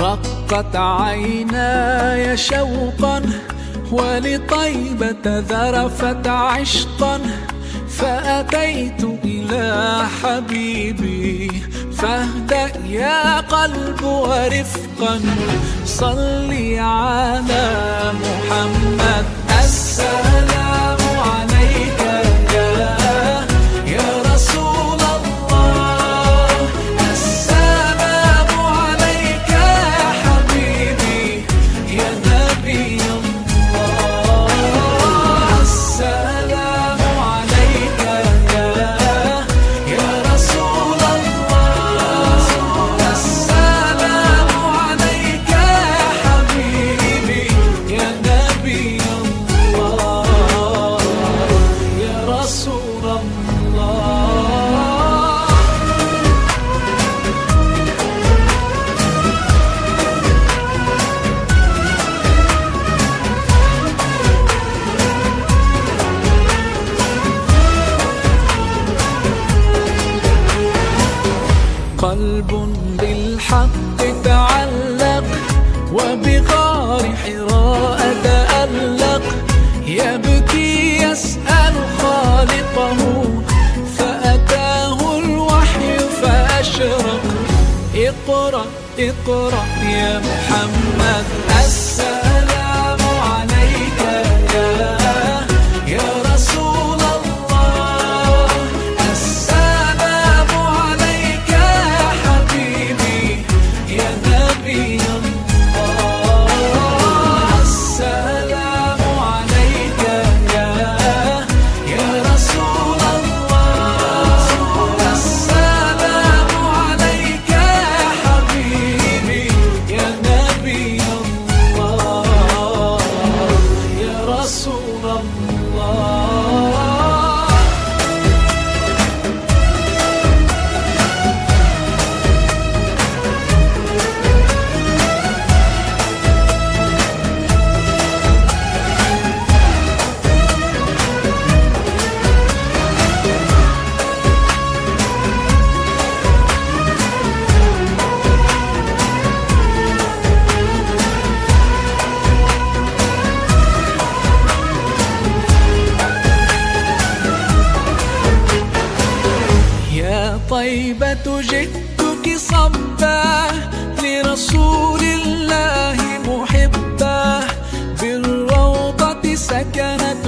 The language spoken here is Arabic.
رقت عيناي شوقا ولطيبة ذرفت عشقا فأتيت إلى حبيبي فاهدأ يا قلب ورفقا صل على محمد. قلب بالحق تعلق وبغار حراء تألق يبكي يسأل خالقه فأتاه الوحي فأشرق. اقرأ اقرأ يا محمد. السلام يا طيبة جدك صبا لرسول الله محبا بالروضة سكنت